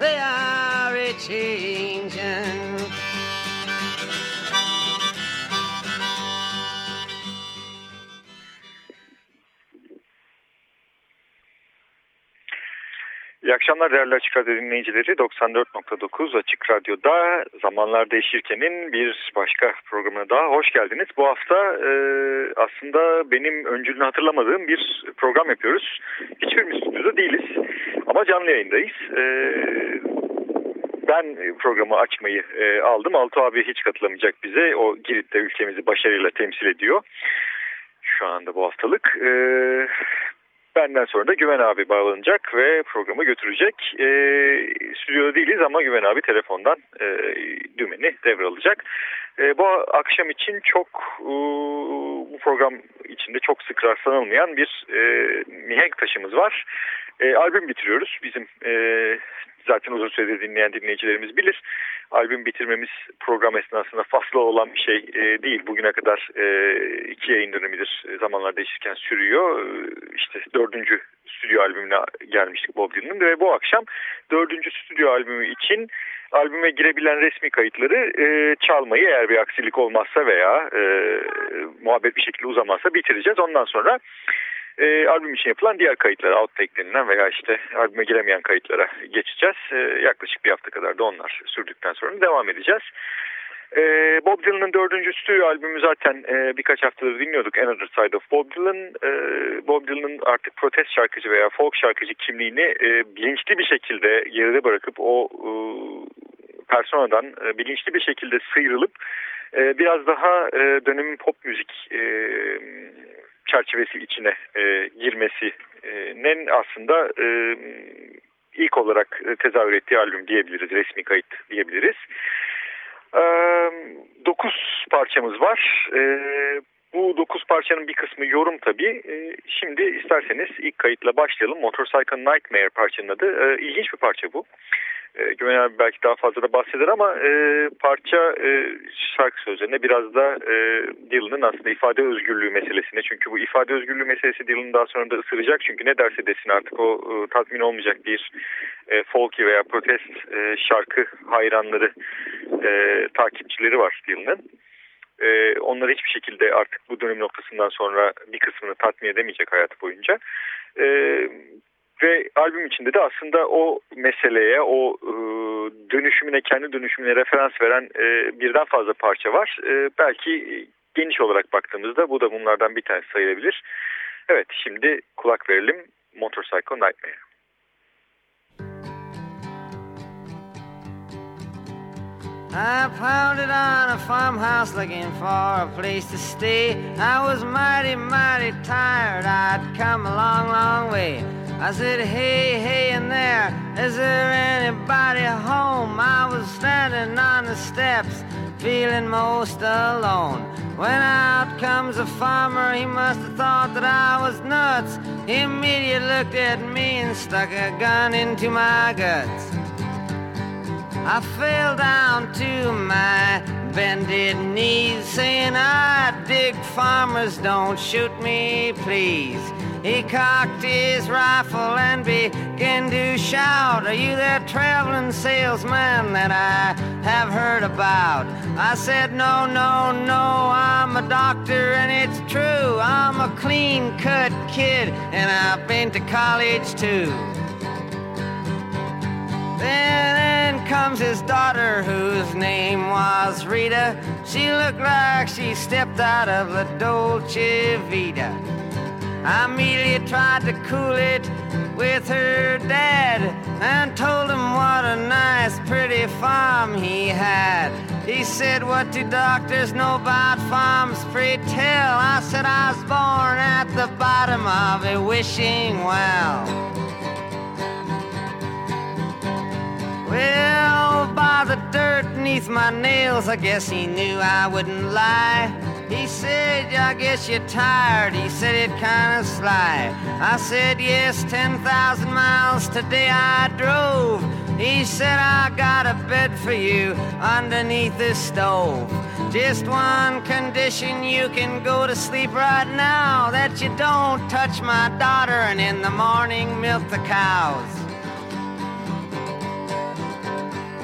they are a changing. İyi akşamlar değerli Açık Radyo dinleyicileri. 94.9 Açık Radyo'da Zamanlar Değişirken'in bir başka programına daha hoş geldiniz. Bu hafta e, aslında benim öncülünü hatırlamadığım bir program yapıyoruz. Hiçbirimiz stüdyoda değiliz ama canlı yayındayız. E, ben programı açmayı e, aldım. Altu abi hiç katılamayacak bize. O Girit'te ülkemizi başarıyla temsil ediyor. Şu anda bu haftalık. E, Benden sonra da Güven abi bağlanacak ve programı götürecek. E, stüdyoda değiliz ama Güven abi telefondan e, dümeni devralacak. E, bu akşam için çok e, bu program içinde çok sık rastlanılmayan bir e, mihenk taşımız var. E, albüm bitiriyoruz. Bizim e, zaten uzun süredir dinleyen dinleyicilerimiz bilir. Albüm bitirmemiz program esnasında fazla olan bir şey e, değil. Bugüne kadar e, iki yayın dönemidir zamanlar değişirken sürüyor. E, işte dördüncü stüdyo albümüne gelmiştik Bob Dylan'ın ve bu akşam dördüncü stüdyo albümü için albüme girebilen resmi kayıtları e, çalmayı eğer bir aksilik olmazsa veya e, muhabbet bir şekilde uzamazsa bitireceğiz. Ondan sonra e, albüm için yapılan diğer kayıtlara outtake denilen veya işte albüme giremeyen kayıtlara geçeceğiz. E, yaklaşık bir hafta kadar da onlar sürdükten sonra devam edeceğiz. E, Bob Dylan'ın dördüncü stüdyo albümü zaten e, birkaç haftadır dinliyorduk Another Side of Bob Dylan. E, Bob Dylan'ın artık protest şarkıcı veya folk şarkıcı kimliğini e, bilinçli bir şekilde geride bırakıp o e, personadan e, bilinçli bir şekilde sıyrılıp e, biraz daha e, dönemin pop müzik e, çerçevesi içine e, girmesinin aslında e, ilk olarak tezahür ettiği albüm diyebiliriz, resmi kayıt diyebiliriz. E, dokuz parçamız var. E, bu dokuz parçanın bir kısmı yorum tabii. E, şimdi isterseniz ilk kayıtla başlayalım. Motorcycle Nightmare parçanın adı. E, ilginç bir parça bu. E, Güven abi belki daha fazla da bahseder ama e, parça e, şarkı sözlerine biraz da e, Dylan'ın aslında ifade özgürlüğü meselesine. Çünkü bu ifade özgürlüğü meselesi Dylan'ı daha sonra da ısıracak. Çünkü ne derse desin artık o e, tatmin olmayacak bir e, folky veya protest e, şarkı hayranları, e, takipçileri var Dylan'ın. E, onları hiçbir şekilde artık bu dönem noktasından sonra bir kısmını tatmin edemeyecek hayat boyunca. E, ve albüm içinde de aslında o meseleye, o e, dönüşümüne, kendi dönüşümüne referans veren e, birden fazla parça var. E, belki geniş olarak baktığımızda bu da bunlardan bir tanesi sayılabilir. Evet, şimdi kulak verelim Motorcycle Nightmare. I pounded on a farmhouse looking for a place to stay. I was mighty, mighty tired. I'd come a long, long way. I said, hey, hey, in there, is there anybody home? I was standing on the steps, feeling most alone. When out comes a farmer, he must have thought that I was nuts. He immediately looked at me and stuck a gun into my guts. I fell down to my bended knees, saying, I dig farmers, don't shoot me, please. He cocked his rifle and began to shout, Are you that traveling salesman that I have heard about? I said, No, no, no, I'm a doctor and it's true. I'm a clean cut kid and I've been to college too. Then in comes his daughter, whose name was Rita. She looked like she stepped out of the Dolce Vita. Immediately tried to cool it with her dad and told him what a nice, pretty farm he had. He said, What do doctors know about farms? Pray tell. I said, I was born at the bottom of a wishing well. Well, by the dirt beneath my nails, I guess he knew I wouldn't lie. He said, I guess you're tired. He said it kind of sly. I said, yes, 10,000 miles today I drove. He said, I got a bed for you underneath this stove. Just one condition, you can go to sleep right now. That you don't touch my daughter and in the morning milk the cows.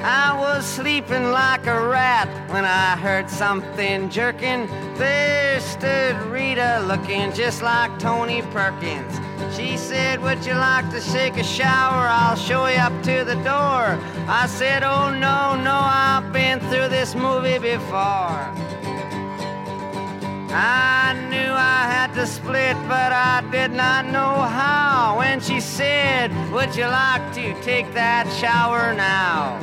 I was sleeping like a rat when I heard something jerking. There stood Rita looking just like Tony Perkins. She said, Would you like to shake a shower? I'll show you up to the door. I said, Oh, no, no, I've been through this movie before. I knew I had to split, but I did not know how. When she said, Would you like to take that shower now?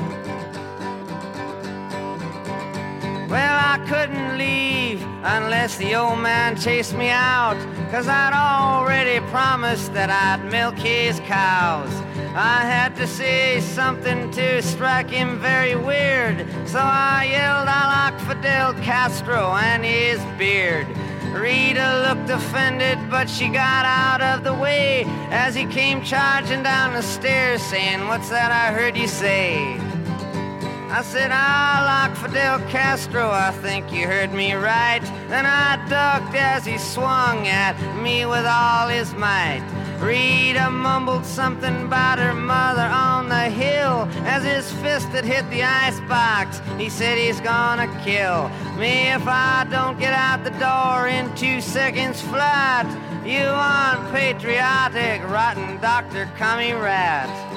Well, I couldn't leave unless the old man chased me out, cause I'd already promised that I'd milk his cows. I had to say something to strike him very weird, so I yelled, I like Fidel Castro and his beard. Rita looked offended, but she got out of the way as he came charging down the stairs, saying, What's that I heard you say? I said, I like Fidel Castro, I think you heard me right. Then I ducked as he swung at me with all his might. Rita mumbled something about her mother on the hill as his fist had hit the icebox. He said he's gonna kill me if I don't get out the door in two seconds flat. You unpatriotic, rotten Dr. Cummy Rat.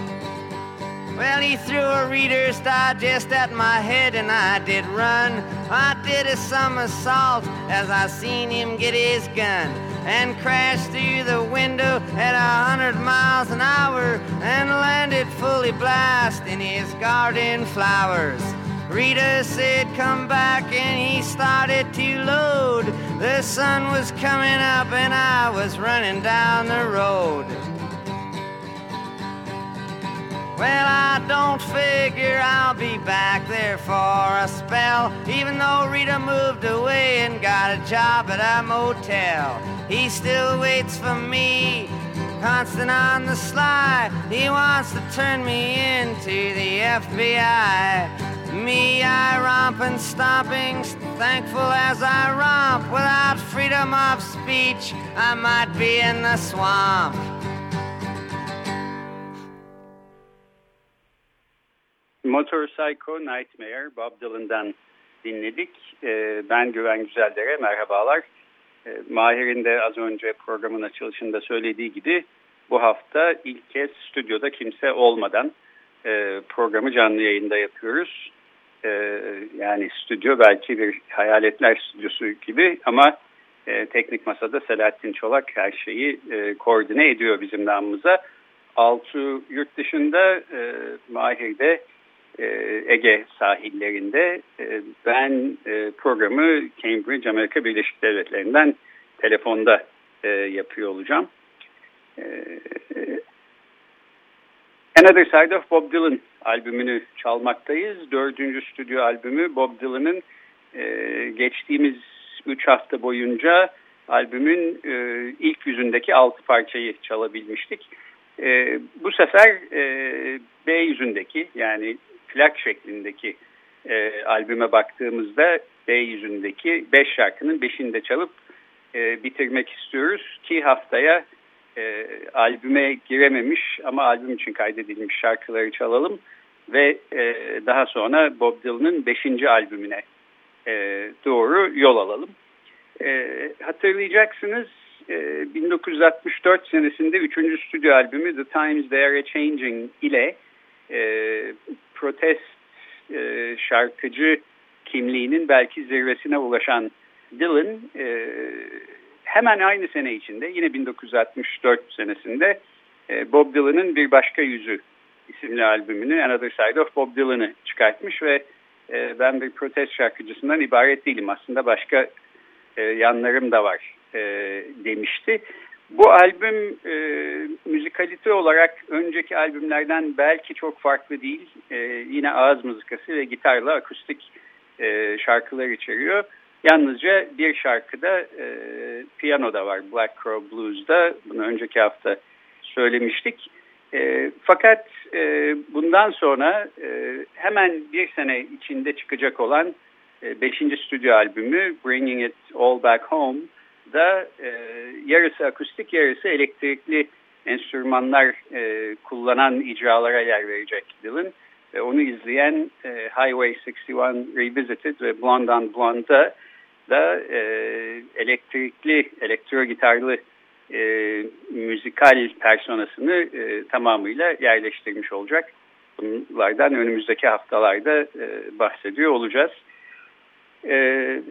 Well, he threw a Reader's Digest at my head and I did run. I did a somersault as I seen him get his gun and crashed through the window at a hundred miles an hour and landed fully blast in his garden flowers. Rita said, Come back, and he started to load. The sun was coming up, and I was running down the road. Well, I don't figure I'll be back there for a spell, even though Rita moved away and got a job at a motel. He still waits for me, constant on the sly. He wants to turn me into the FBI. Me, I romp and stomping, thankful as I romp. Without freedom of speech, I might be in the swamp. Motorcycle Nightmare Bob Dylan'dan dinledik. Ee, ben Güven Güzeldere, merhabalar. Ee, Mahir'in de az önce programın açılışında söylediği gibi bu hafta ilk kez stüdyoda kimse olmadan e, programı canlı yayında yapıyoruz. Ee, yani stüdyo belki bir hayaletler stüdyosu gibi ama e, teknik masada Selahattin Çolak her şeyi e, koordine ediyor bizim namımıza. Altu yurt dışında e, Mahir'de Ege sahillerinde e, ben e, programı Cambridge Amerika Birleşik Devletleri'nden telefonda yapıyor olacağım. Another Side of Bob Dylan albümünü çalmaktayız. Dördüncü stüdyo albümü Bob Dylan'ın geçtiğimiz üç hafta boyunca albümün ilk yüzündeki altı parçayı çalabilmiştik. bu sefer B yüzündeki yani plak şeklindeki e, albüme baktığımızda B yüzündeki 5 şarkının 5'ini de çalıp e, bitirmek istiyoruz ki haftaya e, albüme girememiş ama albüm için kaydedilmiş şarkıları çalalım ve e, daha sonra Bob Dylan'ın 5. albümüne e, doğru yol alalım. E, hatırlayacaksınız e, 1964 senesinde 3. stüdyo albümü The Times They Are Changing ile e, protest e, şarkıcı kimliğinin belki zirvesine ulaşan Dylan e, hemen aynı sene içinde yine 1964 senesinde e, Bob Dylan'ın Bir Başka Yüzü isimli albümünü Another Side of Bob Dylan'ı çıkartmış ve e, ben bir protest şarkıcısından ibaret değilim aslında başka e, yanlarım da var e, demişti. Bu albüm e, müzikalite olarak önceki albümlerden belki çok farklı değil. E, yine ağız mızıkası ve gitarla akustik e, şarkılar içeriyor. Yalnızca bir şarkıda e, piyano da var Black Crow Blues'da. Bunu önceki hafta söylemiştik. E, fakat e, bundan sonra e, hemen bir sene içinde çıkacak olan 5. E, stüdyo albümü Bringing It All Back Home da e, yarısı akustik yarısı elektrikli enstrümanlar e, kullanan icralara yer verecek Dylan. Ve onu izleyen e, Highway 61 Revisited ve Blonde on Blonde'da da e, elektrikli, elektro gitarlı e, müzikal personasını e, tamamıyla yerleştirmiş olacak. Bunlardan önümüzdeki haftalarda e, bahsediyor olacağız. E,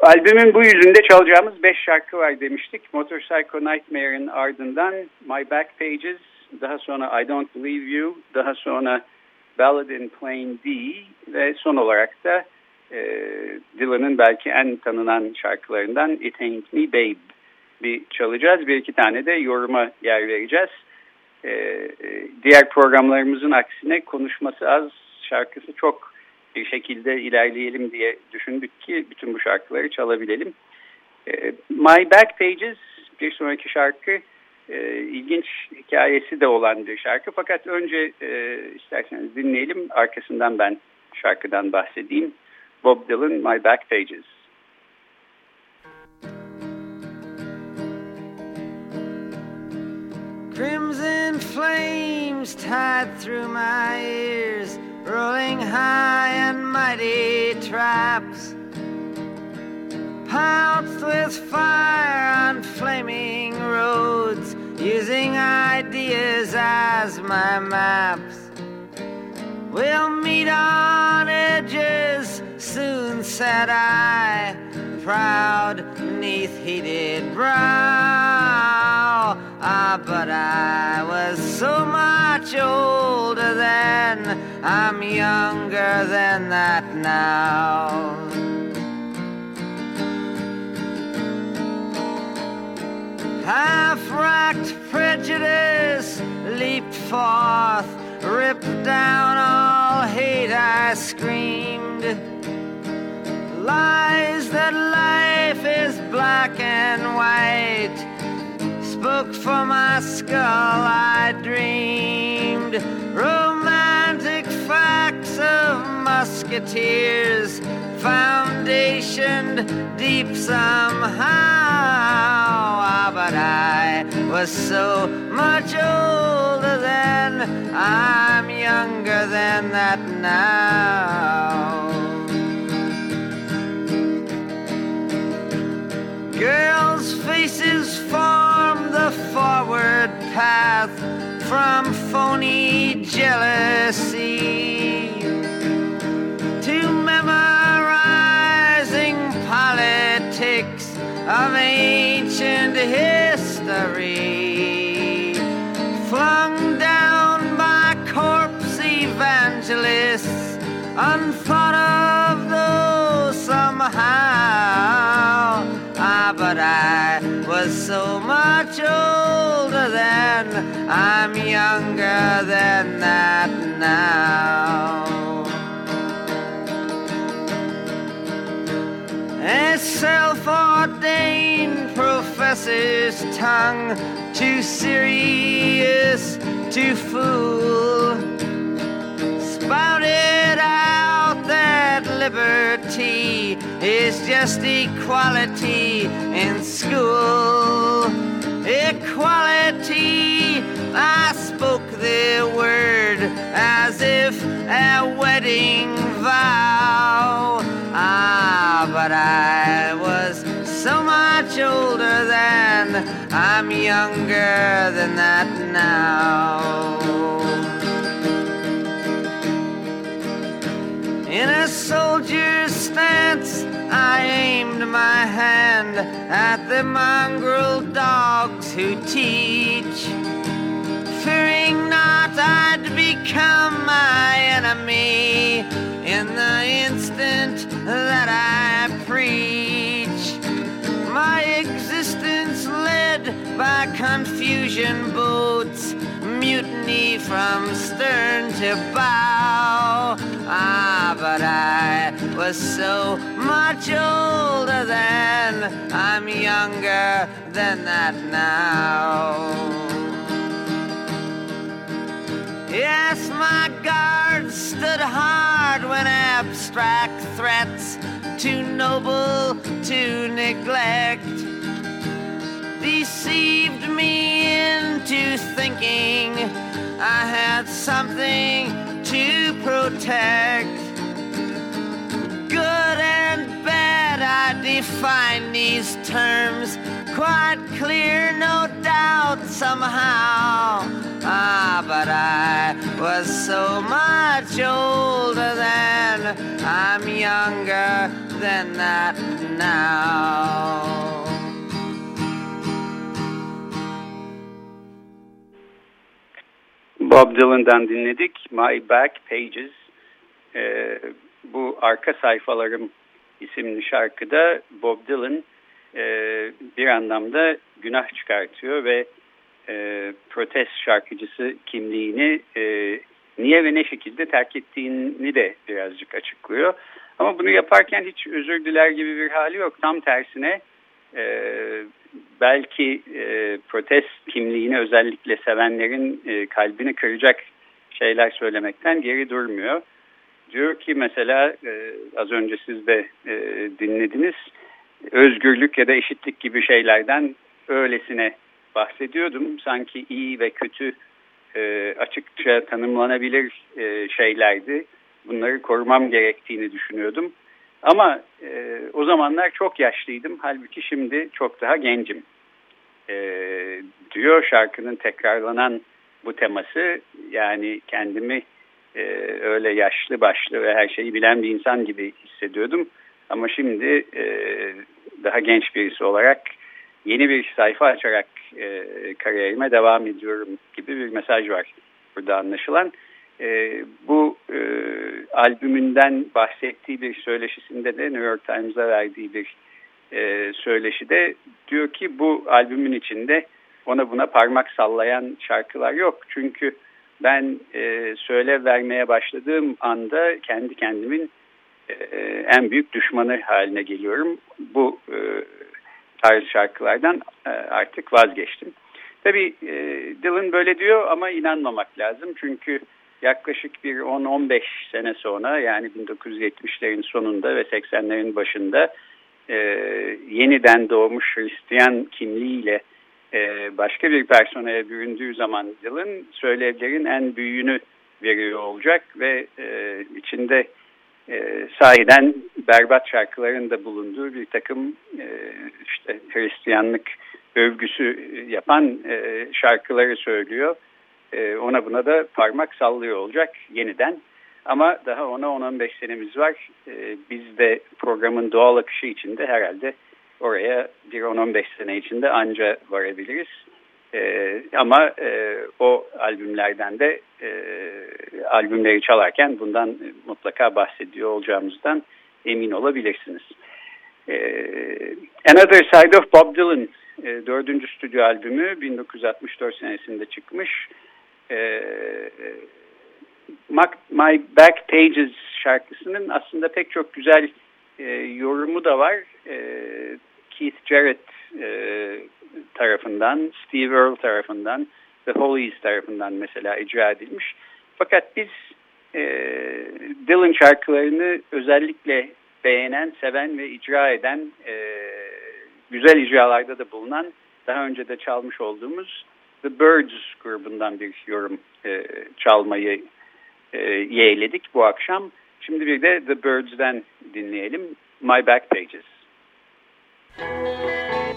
albümün bu yüzünde çalacağımız beş şarkı var demiştik. Motorcycle Nightmare'ın ardından My Back Pages, daha sonra I Don't Believe You, daha sonra Ballad in Plain D ve son olarak da e, Dylan'ın belki en tanınan şarkılarından It Ain't Me Babe bir çalacağız. Bir iki tane de yoruma yer vereceğiz. E, e, diğer programlarımızın aksine konuşması az, şarkısı çok bir şekilde ilerleyelim diye düşündük ki bütün bu şarkıları çalabilelim. E, My Back Pages bir sonraki şarkı e, ilginç hikayesi de olan bir şarkı. Fakat önce e, isterseniz dinleyelim. Arkasından ben şarkıdan bahsedeyim. Bob Dylan, My Back Pages. Crimson flames tied through my ears, rolling high and mighty traps. Pounced with fire on flaming roads, using ideas as my maps. We'll meet on edges, soon said I, proud neath heated brow. Ah, but I was so much older then, I'm younger than that now. Half racked prejudice leaped forth, ripped down all hate, I screamed. Lies that life is black and white spoke for my skull, I dreamed romantic facts of musketeers, foundationed deep somehow. Ah, but I was so much older then, I'm younger than that now. Girls' faces form the forward path from phony jealousy to memorizing politics of ancient history, flung down by corpse evangelists, unthought of though somehow. Ah, but I was so much older then, I'm younger than that now. A self ordained professor's tongue, too serious to fool, spouted out that liberty is just equality in school. Equality, I spoke the word as if a wedding vow. Ah, but I was so much older then, I'm younger than that now. In a soldier's stance, I aimed my hand at the mongrel dogs who teach. Fearing not I'd become my enemy in the instant that I preach. My existence led by confusion boats mutiny from stern to bow. Ah, but I was so much older then, I'm younger than that now. Yes, my guard stood hard when abstract threats, too noble to neglect, deceived me into thinking I had something to protect. Good and bad, I define these terms quite clear, no doubt, somehow. Ah, but I was so much older then, I'm younger than that now. Bob Dylan'dan dinledik. My Back Pages. Ee, bu Arka Sayfalarım isimli şarkıda Bob Dylan e, bir anlamda günah çıkartıyor ve e, protest şarkıcısı kimliğini e, niye ve ne şekilde terk ettiğini de birazcık açıklıyor. Ama bunu yaparken hiç özür diler gibi bir hali yok. Tam tersine e, belki e, protest kimliğini özellikle sevenlerin e, kalbini kıracak şeyler söylemekten geri durmuyor. Diyor ki mesela e, az önce siz de e, dinlediniz özgürlük ya da eşitlik gibi şeylerden öylesine bahsediyordum. Sanki iyi ve kötü e, açıkça tanımlanabilir e, şeylerdi. Bunları korumam gerektiğini düşünüyordum. Ama e, o zamanlar çok yaşlıydım. Halbuki şimdi çok daha gencim. E, diyor şarkının tekrarlanan bu teması. Yani kendimi e, öyle yaşlı başlı ve her şeyi bilen bir insan gibi hissediyordum. Ama şimdi e, daha genç birisi olarak yeni bir sayfa açarak e, kariyerime devam ediyorum gibi bir mesaj var burada anlaşılan. E, bu e, albümünden bahsettiği bir söyleşisinde de New York Times'a verdiği bir e, söyleşide diyor ki bu albümün içinde ona buna parmak sallayan şarkılar yok. Çünkü ben e, söyle vermeye başladığım anda kendi kendimin en büyük düşmanı haline geliyorum. Bu e, tarz şarkılardan e, artık vazgeçtim. Tabii e, Dylan böyle diyor ama inanmamak lazım. Çünkü yaklaşık bir 10-15 sene sonra yani 1970'lerin sonunda ve 80'lerin başında e, yeniden doğmuş Hristiyan kimliğiyle e, başka bir personaya büründüğü zaman Dylan söylevlerin en büyüğünü veriyor olacak ve e, içinde e, sahiden berbat şarkıların da bulunduğu bir takım e, işte Hristiyanlık övgüsü yapan e, şarkıları söylüyor. E, ona buna da parmak sallıyor olacak yeniden. Ama daha ona 10-15 senemiz var. E, biz de programın doğal akışı içinde herhalde oraya bir 10-15 sene içinde anca varabiliriz. E, ama e, o albümlerden de e, albümleri çalarken bundan mutlaka bahsediyor olacağımızdan emin olabilirsiniz. E, Another Side of Bob Dylan e, dördüncü stüdyo albümü 1964 senesinde çıkmış. E, My Back Pages şarkısının aslında pek çok güzel e, yorumu da var. E, Keith Jarrett e, tarafından, Steve Earle tarafından, The Hollies tarafından mesela icra edilmiş. Fakat biz e, Dylan şarkılarını özellikle beğenen, seven ve icra eden, e, güzel icralarda da bulunan, daha önce de çalmış olduğumuz The Birds grubundan bir yorum e, çalmayı e, yeğledik bu akşam. Şimdi bir de The Birds'den dinleyelim. My Back Pages. Crimson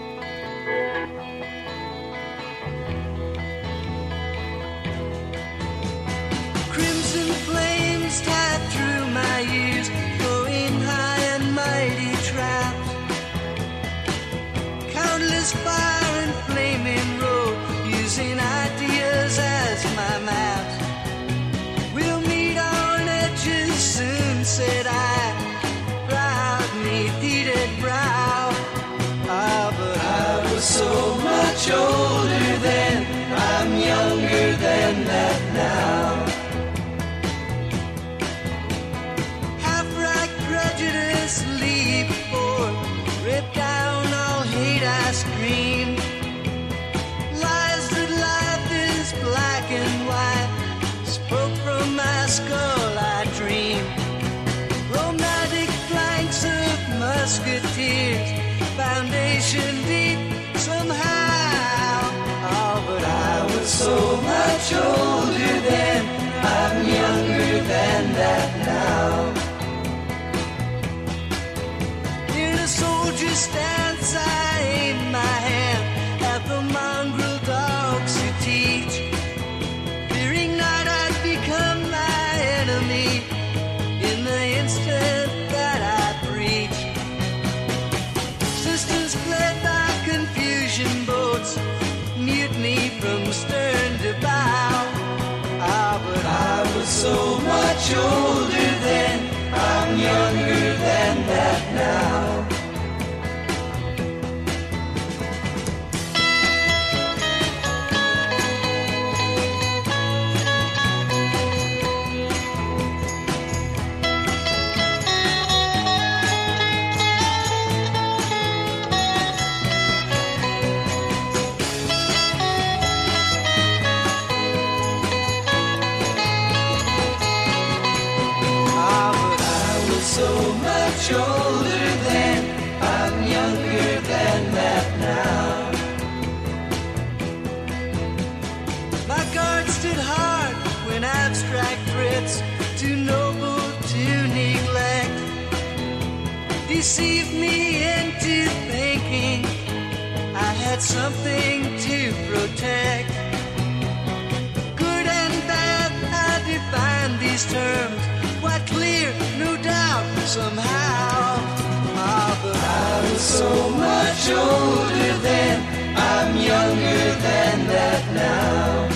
so much older then, I'm younger than that now.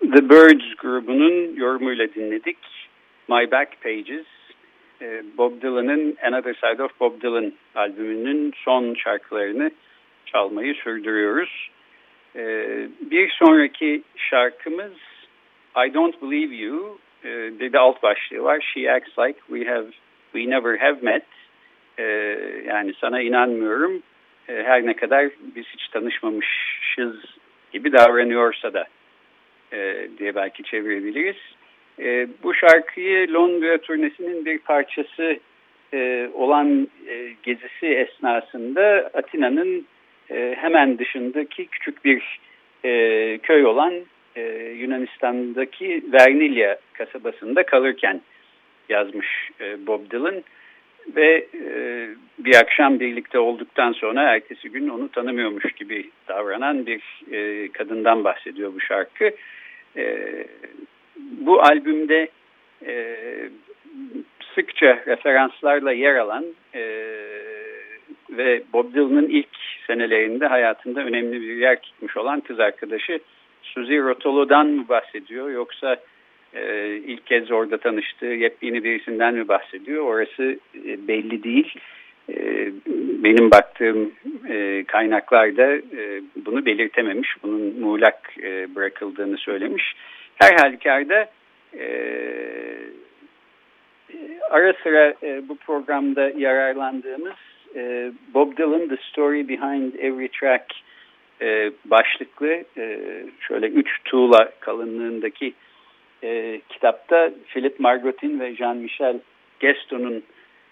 The Birds grubunun yorumuyla dinledik. My Back Pages, Bob Dylan'ın Another Side of Bob Dylan albümünün son şarkılarını çalmayı sürdürüyoruz. E, Bir sonraki şarkımız I Don't Believe You, e, bir de alt başlığı var. She Acts Like We Have We Never Have Met. E, Yani sana inanmıyorum e, her ne kadar biz hiç tanışmamışız gibi davranıyorsa da e, diye belki çevirebiliriz. E, bu şarkıyı Londra turnesinin bir parçası e, olan e, gezisi esnasında Atina'nın e, hemen dışındaki küçük bir e, köy olan e, Yunanistan'daki Vernilya kasabasında kalırken yazmış e, Bob Dylan ve e, bir akşam birlikte olduktan sonra ertesi gün onu tanımıyormuş gibi davranan bir e, kadından bahsediyor bu şarkı. E, bu albümde e, sıkça referanslarla yer alan e, ve Bob Dylan'ın ilk senelerinde hayatında önemli bir yer tutmuş olan kız arkadaşı Suzy Rotolo'dan mı bahsediyor yoksa e, ilk kez orada tanıştığı yepyeni birisinden mi bahsediyor orası e, belli değil. E, benim baktığım e, kaynaklarda e, bunu belirtememiş, bunun muğlak bırakıldığını söylemiş. Her halükarda ara sıra bu programda yararlandığımız Bob Dylan The Story Behind Every Track başlıklı şöyle üç tuğla kalınlığındaki kitapta Philip Margotin ve Jean-Michel Gaston'un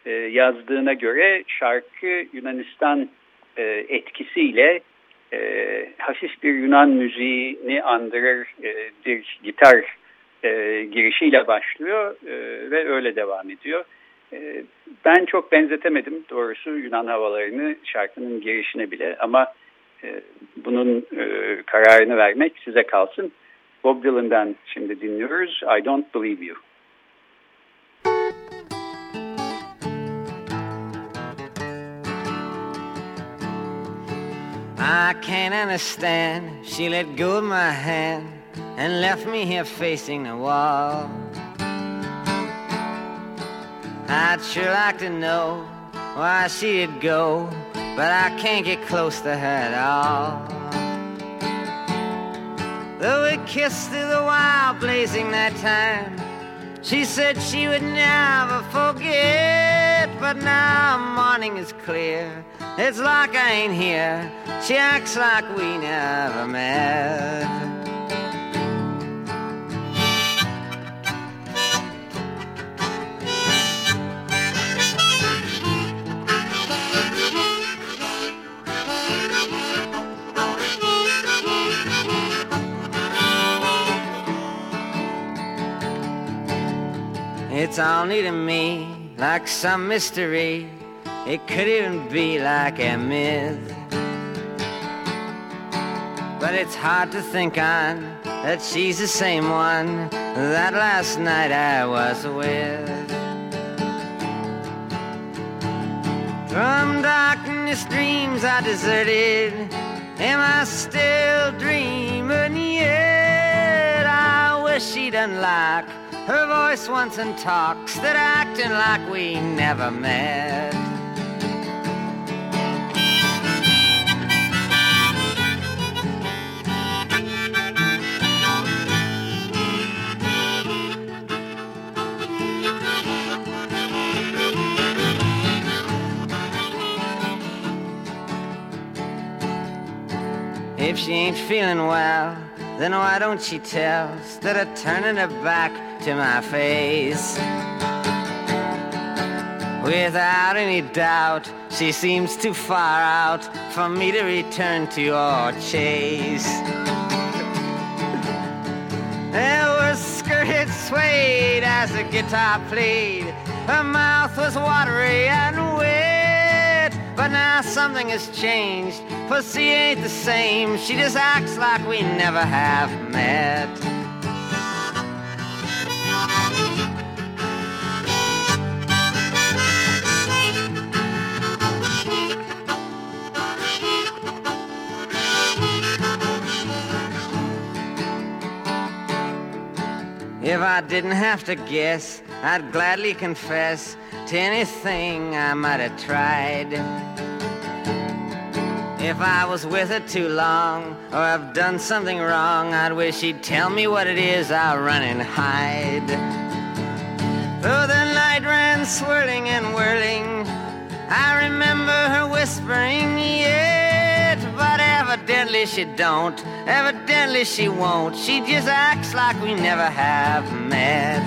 e, yazdığına göre şarkı Yunanistan e, etkisiyle e, hafif bir Yunan müziğini andırır bir gitar girişiyle başlıyor ve öyle devam ediyor. Ben çok benzetemedim doğrusu Yunan havalarını şarkının girişine bile ama bunun kararını vermek size kalsın. Bob Dylan'dan şimdi dinliyoruz. I Don't Believe You. I can't understand. She let go of my hand and left me here facing the wall. I'd sure like to know why she'd go, but I can't get close to her at all. Though we kissed through the wild blazing that time, she said she would never forget. But now morning is clear. It's like I ain't here. She acts like we never met. It's all to me, like some mystery. It could even be like a myth. But it's hard to think on that she's the same one that last night I was with. From darkness, dreams are deserted. Am I still dreaming yet? I wish she'd unlock her voice once and talks that acting like we never met. If she ain't feeling well, then why don't she tell instead of turning her back to my face. Without any doubt, she seems too far out for me to return to or chase. There was skirted swayed as the guitar played. Her mouth was watery and wet. But now something has changed. She ain't the same. She just acts like we never have met. If I didn't have to guess, I'd gladly confess to anything I might have tried. If I was with her too long, or I've done something wrong, I'd wish she'd tell me what it is I'll run and hide. Though the night ran swirling and whirling, I remember her whispering, but evidently she don't, evidently she won't. She just acts like we never have met.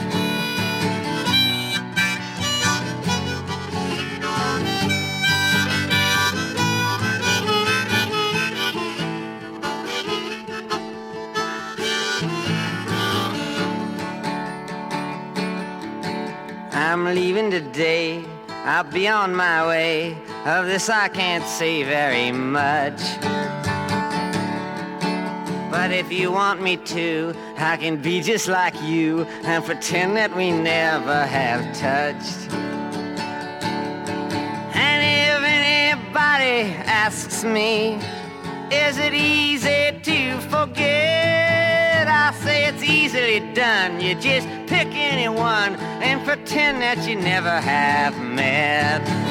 I'm leaving today. I'll be on my way. Of this I can't say very much. But if you want me to, I can be just like you and pretend that we never have touched. And if anybody asks me, is it easy to forget? I say it's easily done. You just pick anyone and pretend that you never have met.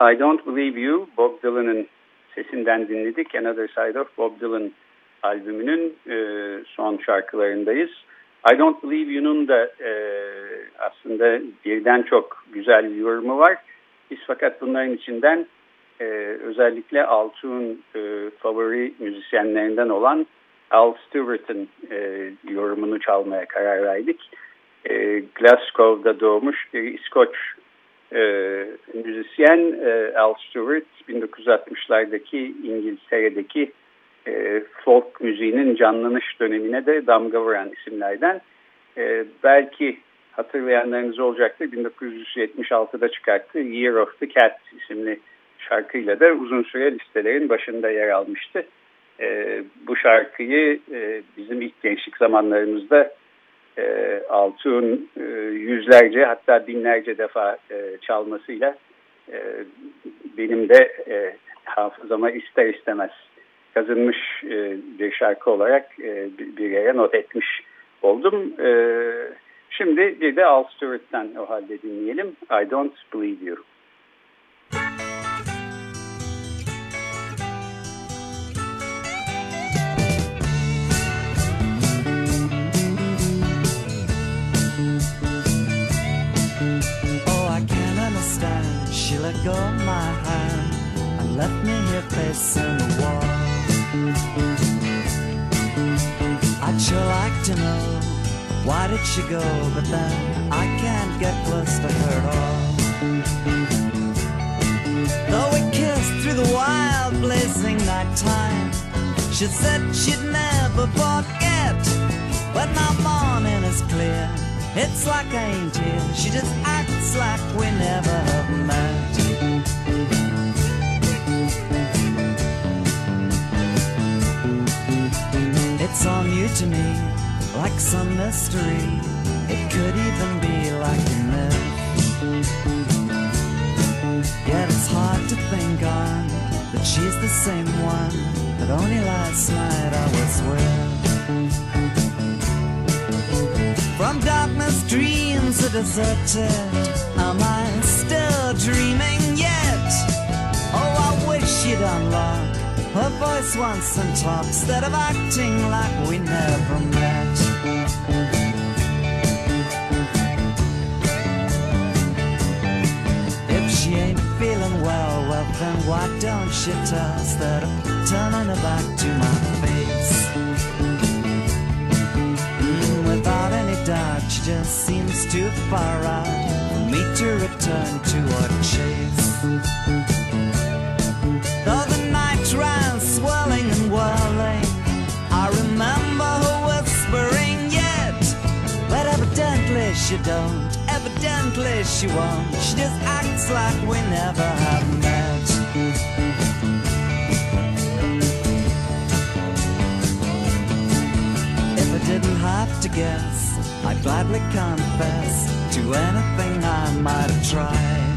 I Don't Believe You, Bob Dylan'ın sesinden dinledik. Another Side of Bob Dylan albümünün e, son şarkılarındayız. I Don't Believe You'nun da e, aslında birden çok güzel yorumu var. Biz fakat bunların içinden e, özellikle Altuğ'un e, favori müzisyenlerinden olan Al Stewart'ın e, yorumunu çalmaya karar verdik. E, Glasgow'da doğmuş bir İskoç e, müzisyen e, Al Stewart 1960'lardaki İngiltere'deki e, folk müziğinin canlanış dönemine de damga vuran isimlerden. E, belki hatırlayanlarınız olacaktır 1976'da çıkarttığı Year of the Cat isimli şarkıyla da uzun süre listelerin başında yer almıştı. E, bu şarkıyı e, bizim ilk gençlik zamanlarımızda e, Altuğ'un e, yüzlerce hatta binlerce defa e, çalmasıyla e, benim de e, hafızama ister istemez kazınmış e, bir şarkı olarak e, bir yere not etmiş oldum. E, Şimdi bir de Al Stewart'tan o halde dinleyelim. I Don't Believe You. Of my hand and left me here facing the wall. I'd sure like to know why did she go, but then I can't get close to her at all. Though we kissed through the wild blazing night time, she said she'd never forget. But now morning is clear. It's like I ain't here. She just acts like we never have met. It's all new to me, like some mystery. It could even be like a myth. Yet it's hard to think on that she's the same one that only last night I was with. From darkness dreams are deserted Am I still dreaming yet? Oh, I wish you'd unlock her voice once and talk Instead of acting like we never met If she ain't feeling well, well then why don't she tell Instead of turning her back to my face mm, without any doubt. She just seems too far out for me to return to our chase. She don't, evidently she won't. She just acts like we never have met. If I didn't have to guess. I'd gladly confess to anything I might have tried.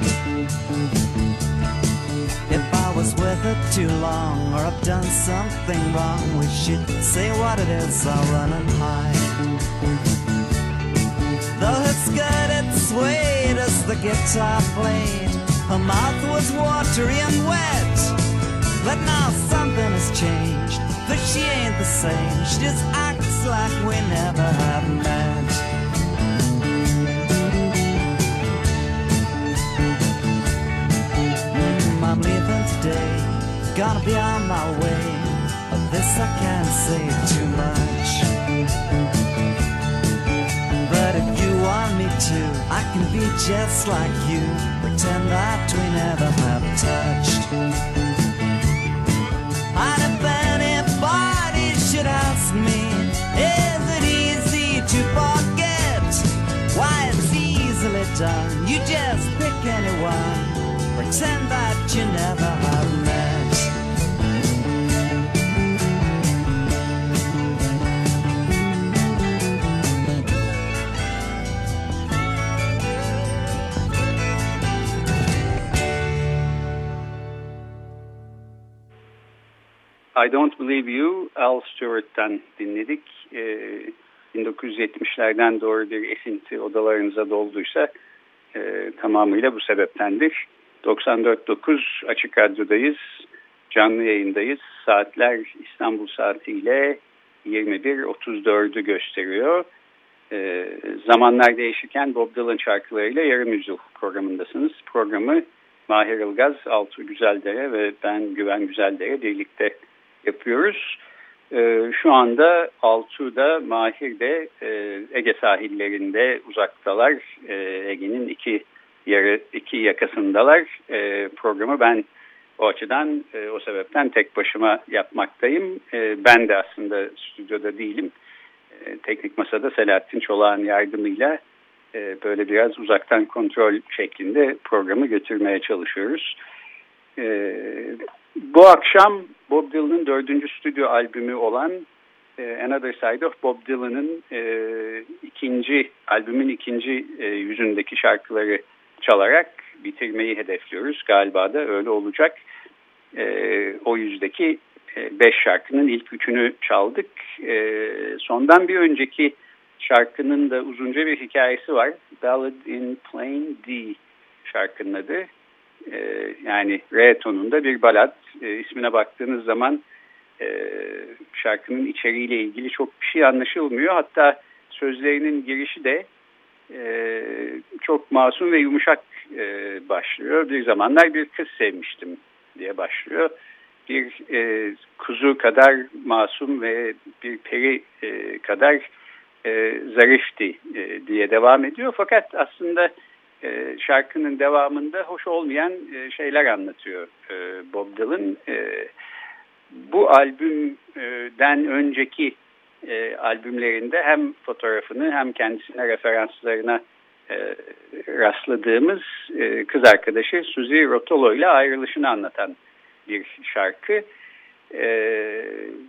If I was with her too long or I've done something wrong, we should say what it is, I'll run and hide. Though her skirt had swayed as the guitar played, her mouth was watery and wet. But now something has changed, but she ain't the same. She just acts like we never have met. I'm leaving today, gonna be on my way. Of this I can't say too much. Want me to, I can be just like you. Pretend that we never have touched. And if anybody should ask me is it easy to forget? Why, it's easily done. You just pick anyone, pretend that you never have I Don't Believe You, Al Stewart'tan dinledik. Ee, 1970'lerden doğru bir esinti odalarınıza dolduysa e, tamamıyla bu sebeptendir. 94.9 Açık Radyo'dayız, canlı yayındayız. Saatler İstanbul saatiyle 21.34'ü gösteriyor. Ee, zamanlar değişirken Bob Dylan şarkılarıyla yarım yüzyıl programındasınız. Programı Mahir Ilgaz, Altuğ Güzeldere ve ben Güven Güzeldere birlikte yapıyoruz. E, şu anda Altuğ'da, Mahir'de e, Ege sahillerinde uzaktalar. E, Ege'nin iki yarı iki yakasındalar. E, programı ben o açıdan e, o sebepten tek başıma yapmaktayım. Ben de aslında stüdyoda değilim. Teknik masada Selahattin Çolak'ın yardımıyla e, böyle biraz uzaktan kontrol şeklinde programı götürmeye çalışıyoruz. Bu akşam Bob Dylan'ın dördüncü stüdyo albümü olan e, Another Side of Bob Dylan'ın e, ikinci albümün ikinci e, yüzündeki şarkıları çalarak bitirmeyi hedefliyoruz. Galiba da öyle olacak. E, o yüzdeki e, beş şarkının ilk üçünü çaldık. E, sondan bir önceki şarkının da uzunca bir hikayesi var. Ballad in Plain D şarkının adı. E, yani re tonunda bir balad. E, ismine baktığınız zaman e, şarkının içeriğiyle ilgili çok bir şey anlaşılmıyor. Hatta sözlerinin girişi de e, çok masum ve yumuşak e, başlıyor. Bir zamanlar bir kız sevmiştim diye başlıyor. Bir e, kuzu kadar masum ve bir peri e, kadar e, zarifti e, diye devam ediyor. Fakat aslında e, şarkının devamında hoş olmayan e, şeyler anlatıyor e, Bob Dylan. Bu albümden önceki albümlerinde hem fotoğrafını hem kendisine referanslarına rastladığımız kız arkadaşı Suzy Rotolo ile ayrılışını anlatan bir şarkı. E,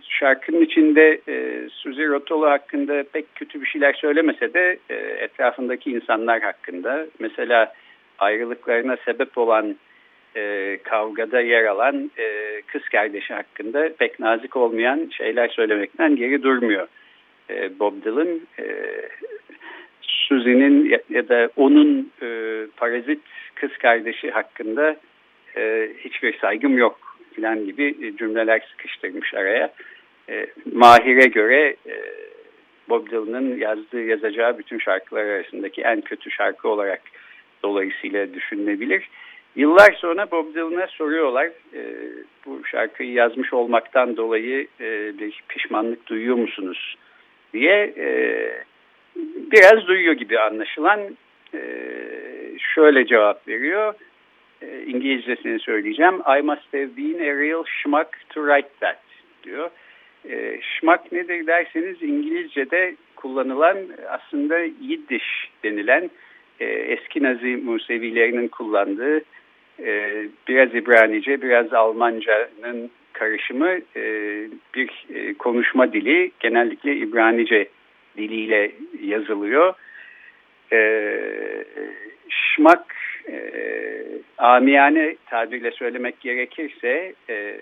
şarkının içinde e, Suzy Rotolo hakkında pek kötü bir şeyler söylemese de e, etrafındaki insanlar hakkında mesela ayrılıklarına sebep olan e, kavgada yer alan e, kız kardeşi hakkında pek nazik olmayan şeyler söylemekten geri durmuyor. E, Bob Dylan e, Suzy'nin ya, ya da onun e, parazit kız kardeşi hakkında e, hiçbir saygım yok filan gibi cümleler sıkıştırmış araya. E, Mahir'e göre e, Bob Dylan'ın yazdığı yazacağı bütün şarkılar arasındaki en kötü şarkı olarak dolayısıyla düşünülebilir. Yıllar sonra Bob Dylan'a soruyorlar e, bu şarkıyı yazmış olmaktan dolayı e, bir pişmanlık duyuyor musunuz diye e, biraz duyuyor gibi anlaşılan e, şöyle cevap veriyor. E, İngilizcesini söyleyeceğim. I must have been a real schmuck to write that diyor. E, schmuck nedir derseniz İngilizce'de kullanılan aslında Yiddish denilen e, eski Nazi Musevilerinin kullandığı e, biraz İbranice, biraz Almanca'nın karışımı e, bir e, konuşma dili. Genellikle İbranice diliyle yazılıyor. E, şmak e, amiyane tabirle söylemek gerekirse e,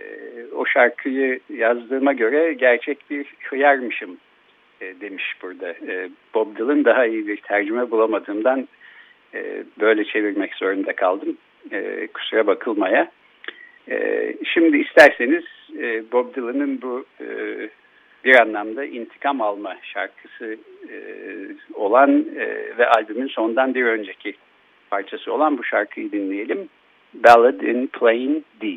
o şarkıyı yazdığıma göre gerçek bir hıyarmışım e, demiş burada. E, Bob Dylan daha iyi bir tercüme bulamadığımdan e, böyle çevirmek zorunda kaldım. E, kusura bakılmaya. E, şimdi isterseniz e, Bob Dylan'ın bu e, bir anlamda intikam alma şarkısı e, olan e, ve albümün sondan bir önceki parçası olan bu şarkıyı dinleyelim. Ballad in Plain D.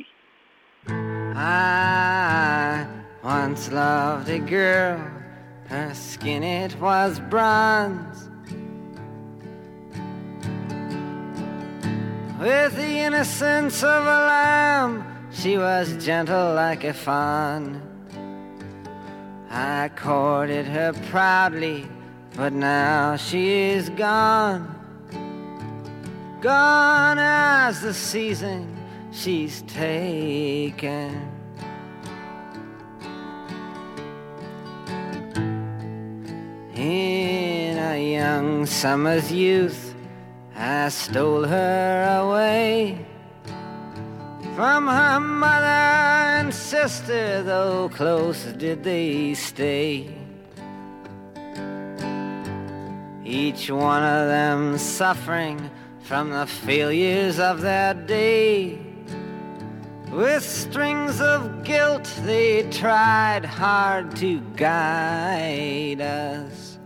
I once loved a girl, her skin it was bronze. With the innocence of a lamb, she was gentle like a fawn. I courted her proudly, but now she is gone. Gone as the season she's taken. In a young summer's youth, I stole her away from her mother and sister, though close did they stay. Each one of them suffering from the failures of their day. With strings of guilt, they tried hard to guide us.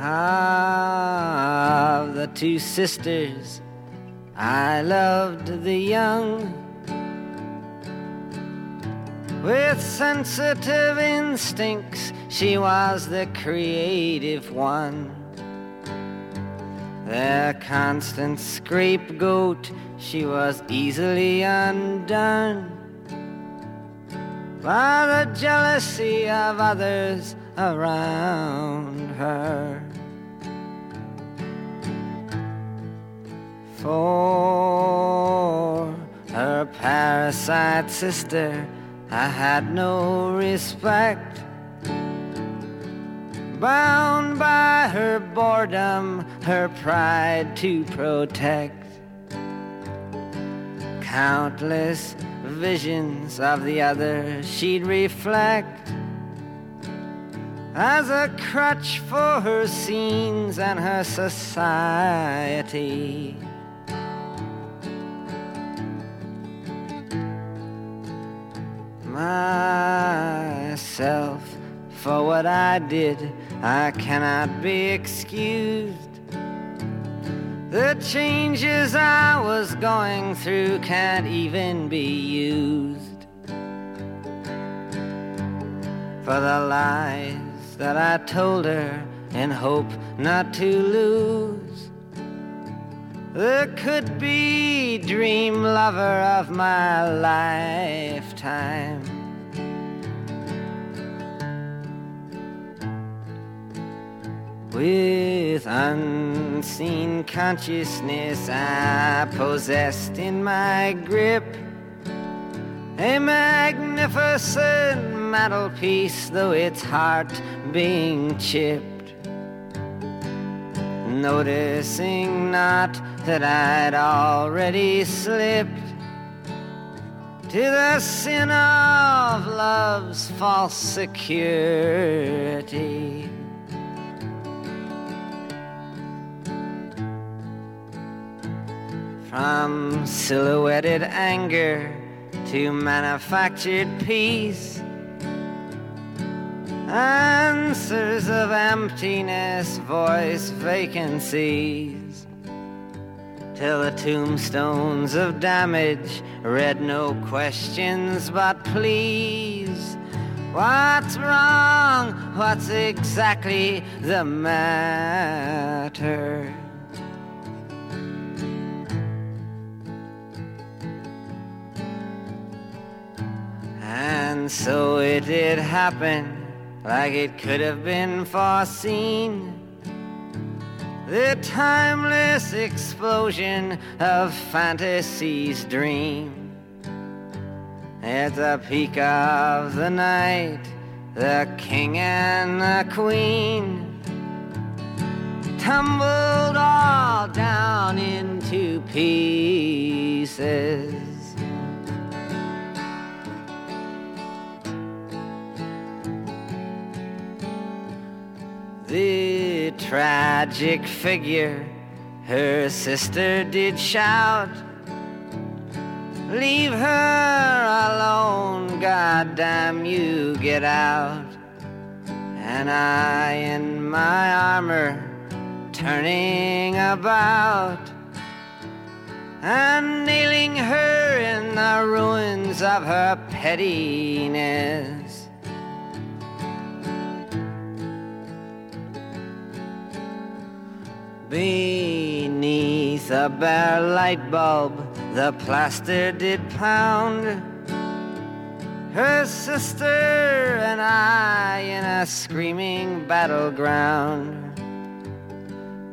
Ah, of the two sisters, I loved the young. With sensitive instincts, she was the creative one. Their constant scapegoat, she was easily undone by the jealousy of others around her. For her parasite sister, I had no respect. Bound by her boredom, her pride to protect. countless visions of the other she'd reflect as a crutch for her scenes and her society. Myself for what I did, I cannot be excused. The changes I was going through can't even be used for the lies that I told her in hope not to lose. The could be dream lover of my lifetime. With unseen consciousness I possessed in my grip a magnificent mantelpiece, though its heart being chipped. Noticing not that I'd already slipped to the sin of love's false security. From silhouetted anger to manufactured peace, answers of emptiness voice vacancies, till the tombstones of damage read no questions but please. What's wrong? What's exactly the matter? And so it did happen, like it could have been foreseen. The timeless explosion of fantasy's dream. At the peak of the night, the king and the queen tumbled all down into pieces. The tragic figure, her sister did shout. Leave her alone, goddamn you, get out. And I in my armor, turning about and nailing her in the ruins of her pettiness. Beneath a bare light bulb, the plaster did pound. Her sister and I in a screaming battleground.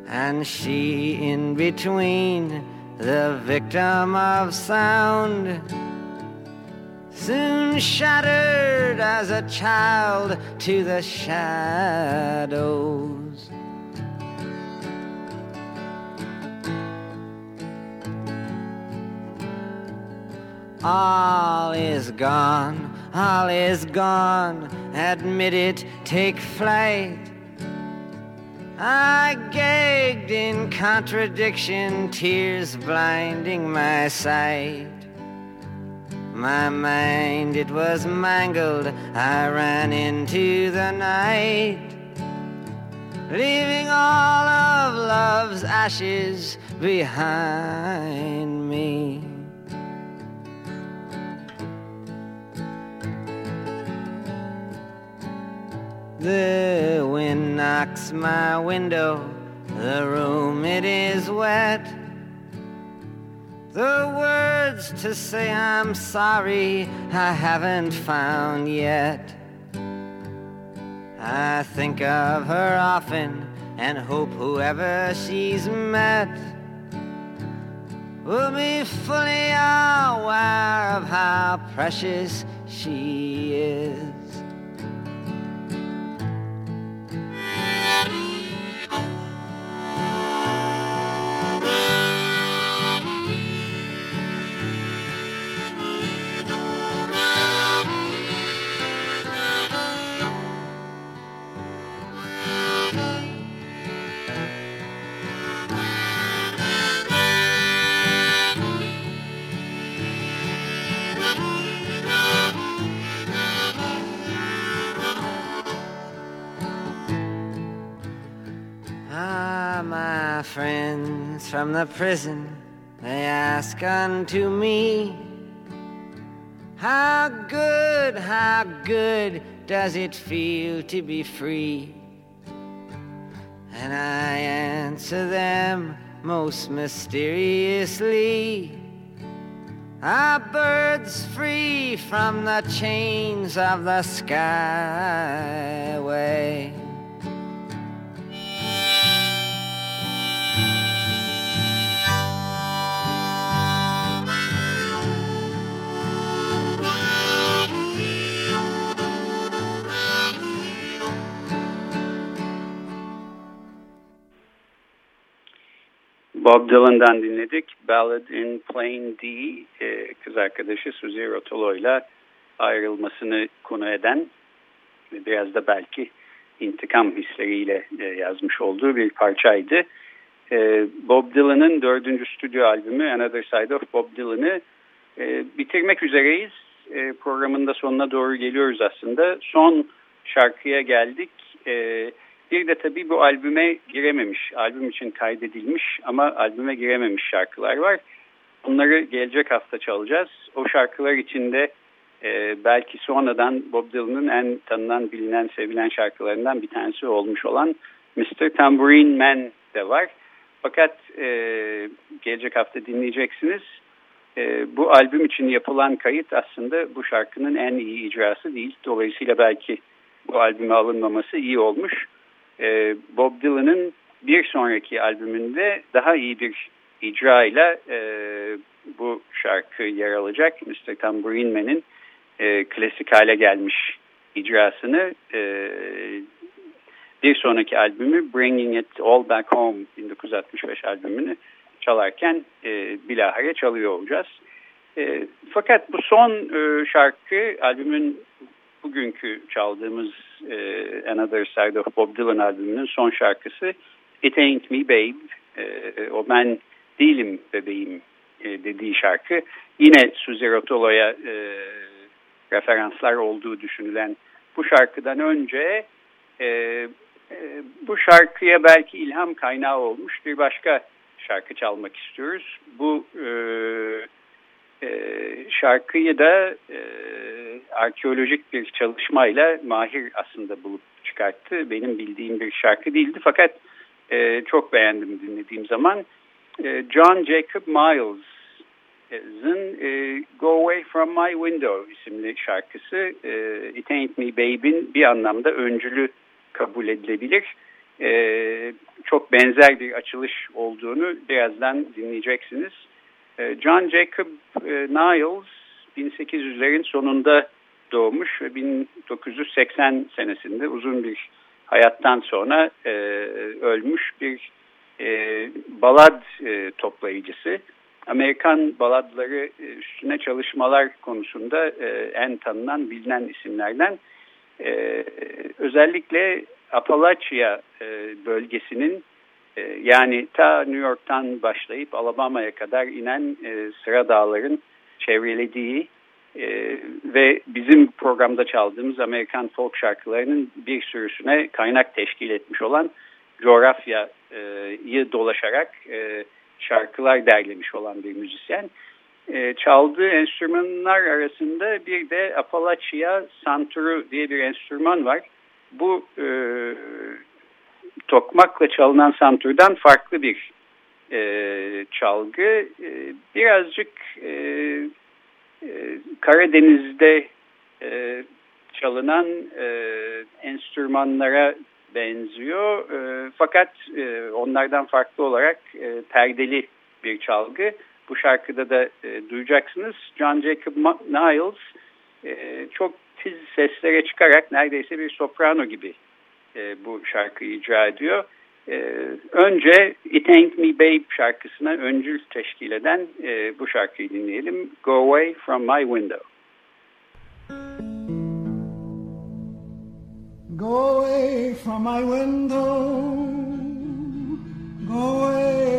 And she in between, the victim of sound. Soon shattered as a child to the shadows. All is gone, all is gone. Admit it, take flight. I gagged in contradiction, tears blinding my sight. My mind, it was mangled, I ran into the night. Leaving all of love's ashes behind me. The wind knocks my window, the room it is wet. The words to say I'm sorry I haven't found yet. I think of her often and hope whoever she's met will be fully aware of how precious she is. From the prison, they ask unto me, How good, how good does it feel to be free? And I answer them most mysteriously. Are birds free from the chains of the skyway? Bob Dylan'dan dinledik. Ballad in Plain D, e, kız arkadaşı Suzy Rotolo ile ayrılmasını konu eden ve biraz da belki intikam hisleriyle e, yazmış olduğu bir parçaydı. E, Bob Dylan'ın dördüncü stüdyo albümü Another Side of Bob Dylan'ı bitirmek üzereyiz. Programın da sonuna doğru geliyoruz aslında. Son şarkıya geldik. Evet bir de tabii bu albüme girememiş, albüm için kaydedilmiş ama albüme girememiş şarkılar var. Bunları gelecek hafta çalacağız. O şarkılar içinde e, belki sonradan Bob Dylan'ın en tanınan, bilinen, sevilen şarkılarından bir tanesi olmuş olan Mr. Tambourine Man de var. Fakat e, gelecek hafta dinleyeceksiniz. E, bu albüm için yapılan kayıt aslında bu şarkının en iyi icrası değil. Dolayısıyla belki bu albüme alınmaması iyi olmuş e, Bob Dylan'ın bir sonraki albümünde daha iyi bir icra ile bu şarkı yer alacak. Mr. Tambourine Man'in e, klasik hale gelmiş icrasını e, bir sonraki albümü Bringing It All Back Home 1965 albümünü çalarken e, bilahare çalıyor olacağız. E, fakat bu son e, şarkı albümün bugünkü çaldığımız e, Another Side of Bob Dylan albümünün son şarkısı It Ain't Me Babe. E, o ben değilim bebeğim e, dediği şarkı. Yine Suzy Rotolo'ya e, referanslar olduğu düşünülen bu şarkıdan önce e, e, bu şarkıya belki ilham kaynağı olmuş bir başka şarkı çalmak istiyoruz. Bu e, e, şarkıyı da e, arkeolojik bir çalışmayla Mahir aslında bulup çıkarttı. Benim bildiğim bir şarkı değildi fakat e, çok beğendim dinlediğim zaman. E, John Jacob Miles'ın e, Go Away From My Window isimli şarkısı e, It Ain't Me Babe'in bir anlamda öncülü kabul edilebilir. E, çok benzer bir açılış olduğunu birazdan dinleyeceksiniz. E, John Jacob e, Niles 1800'lerin sonunda doğmuş ve 1980 senesinde uzun bir hayattan sonra e, ölmüş bir balad toplayıcısı. Amerikan baladları e, üstüne çalışmalar konusunda en tanınan bilinen isimlerden özellikle Appalachia bölgesinin e, yani ta New York'tan başlayıp Alabama'ya kadar inen e, sıra dağların çevrelediği e, ve bizim programda çaldığımız Amerikan folk şarkılarının bir sürüsüne kaynak teşkil etmiş olan coğrafyayı dolaşarak e, şarkılar derlemiş olan bir müzisyen. E, çaldığı enstrümanlar arasında bir de Appalachia Santuru diye bir enstrüman var. Bu e, tokmakla çalınan santurdan farklı bir e, çalgı. E, birazcık e, e, Karadeniz'de e, çalınan e, enstrümanlara benziyor. E, fakat e, onlardan farklı olarak e, perdeli bir çalgı. Bu şarkıda da e, duyacaksınız. John Jacob Niles e, çok tiz seslere çıkarak neredeyse bir soprano gibi e, bu şarkıyı icra ediyor. E, önce It Ain't Me Babe şarkısına öncül teşkil eden e, bu şarkıyı dinleyelim. Go Away From My Window. Go away from my window Go away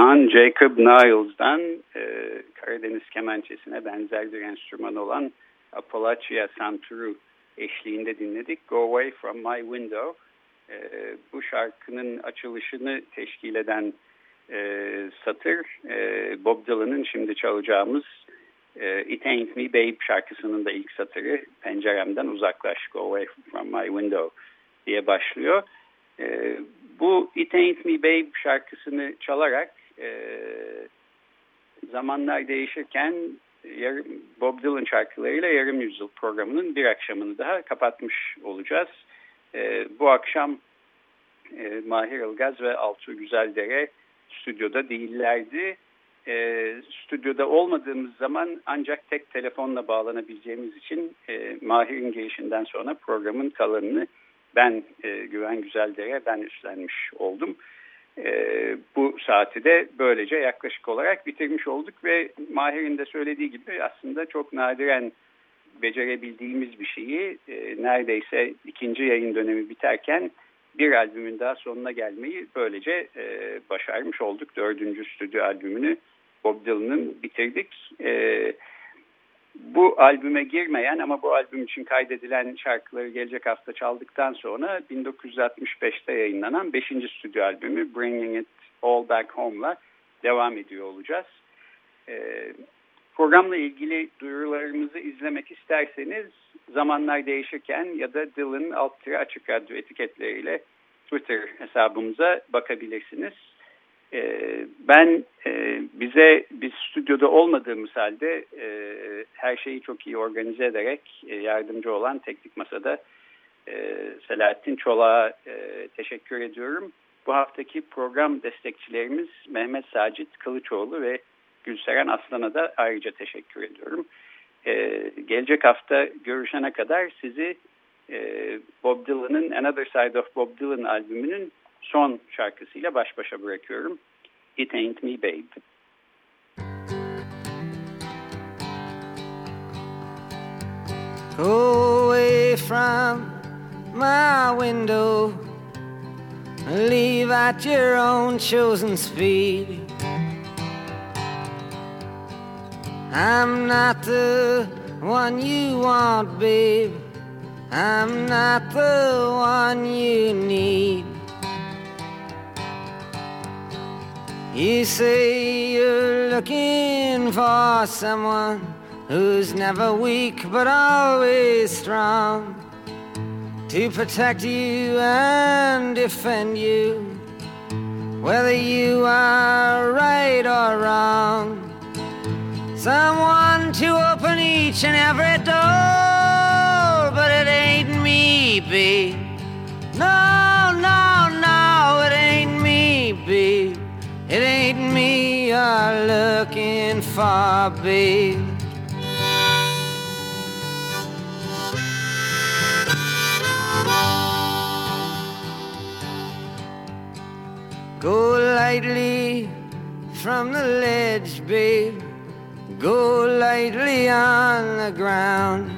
John Jacob Niles'dan e, Karadeniz kemençesine benzer bir enstrüman olan Appalachia Santuru eşliğinde dinledik. Go Away From My Window. E, bu şarkının açılışını teşkil eden e, satır e, Bob Dylan'ın şimdi çalacağımız e, It Ain't Me Babe şarkısının da ilk satırı penceremden uzaklaş Go Away From My Window diye başlıyor. E, bu It Ain't Me Babe şarkısını çalarak e, zamanlar değişirken yarım, Bob Dylan şarkılarıyla Yarım Yüzyıl programının bir akşamını daha kapatmış olacağız. E, bu akşam e, Mahir Ilgaz ve Altuğ Güzeldere stüdyoda değillerdi. E, stüdyoda olmadığımız zaman ancak tek telefonla bağlanabileceğimiz için e, Mahir'in gelişinden sonra programın kalanını ben e, Güven Güzeldere ben üstlenmiş oldum. E, bu saati de böylece yaklaşık olarak bitirmiş olduk ve Mahir'in de söylediği gibi aslında çok nadiren becerebildiğimiz bir şeyi e, neredeyse ikinci yayın dönemi biterken bir albümün daha sonuna gelmeyi böylece e, başarmış olduk. Dördüncü stüdyo albümünü Bob Dylan'ın bitirdik. E, bu albüme girmeyen ama bu albüm için kaydedilen şarkıları gelecek hafta çaldıktan sonra 1965'te yayınlanan 5. stüdyo albümü Bringing It All Back Home'la devam ediyor olacağız. Ee, programla ilgili duyurularımızı izlemek isterseniz zamanlar değişirken ya da Dylan alt açık radyo etiketleriyle Twitter hesabımıza bakabilirsiniz. Ee, ben e, bize biz stüdyoda olmadığımız halde e, her şeyi çok iyi organize ederek e, yardımcı olan teknik masada Selahattin Çolak'a teşekkür ediyorum. Bu haftaki program destekçilerimiz Mehmet Sacit Kılıçoğlu ve Gülseren Aslan'a da ayrıca teşekkür ediyorum. Gelecek hafta görüşene kadar sizi Bob Dylan'ın Another Side of Bob Dylan albümünün son şarkısıyla baş başa bırakıyorum. It Ain't Me Babe. Go away from my window Leave at your own chosen speed I'm not the one you want, babe I'm not the one you need You say you're looking for someone who's never weak but always strong to protect you and defend you, whether you are right or wrong. Someone to open each and every door, but it ain't me, babe. No, You're looking for, babe. Go lightly from the ledge, babe. Go lightly on the ground.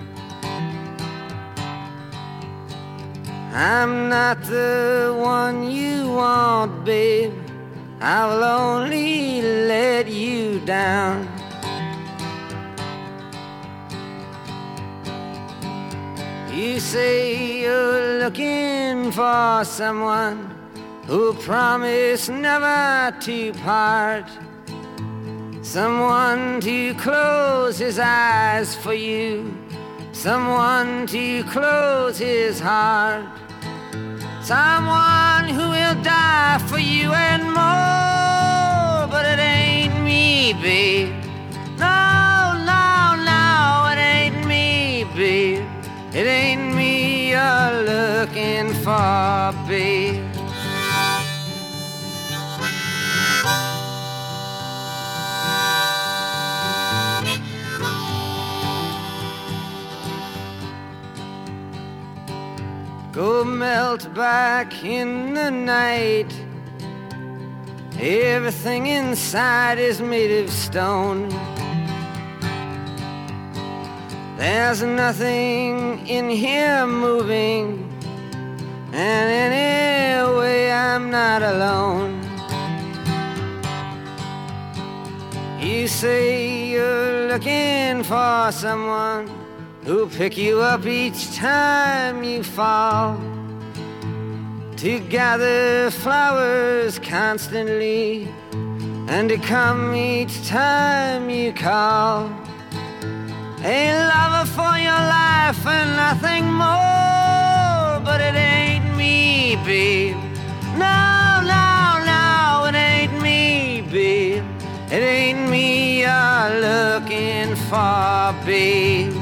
I'm not the one you want, babe. I will only let you down. You say you're looking for someone who promised never to part. Someone to close his eyes for you, someone to close his heart, someone who will die for you and more. But it ain't me, babe. No, no, no, it ain't me, babe. It ain't me you're looking for, babe. Go melt back in the night. Everything inside is made of stone. There's nothing in here moving, and anyway, I'm not alone. You say you're looking for someone who'll pick you up each time you fall. To gather flowers constantly, and to come each time you call. A lover for your life and nothing more, but it ain't me, babe. No, no, no, it ain't me, babe. It ain't me you're looking for, babe.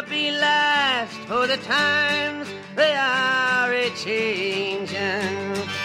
last. For the times they are a changing.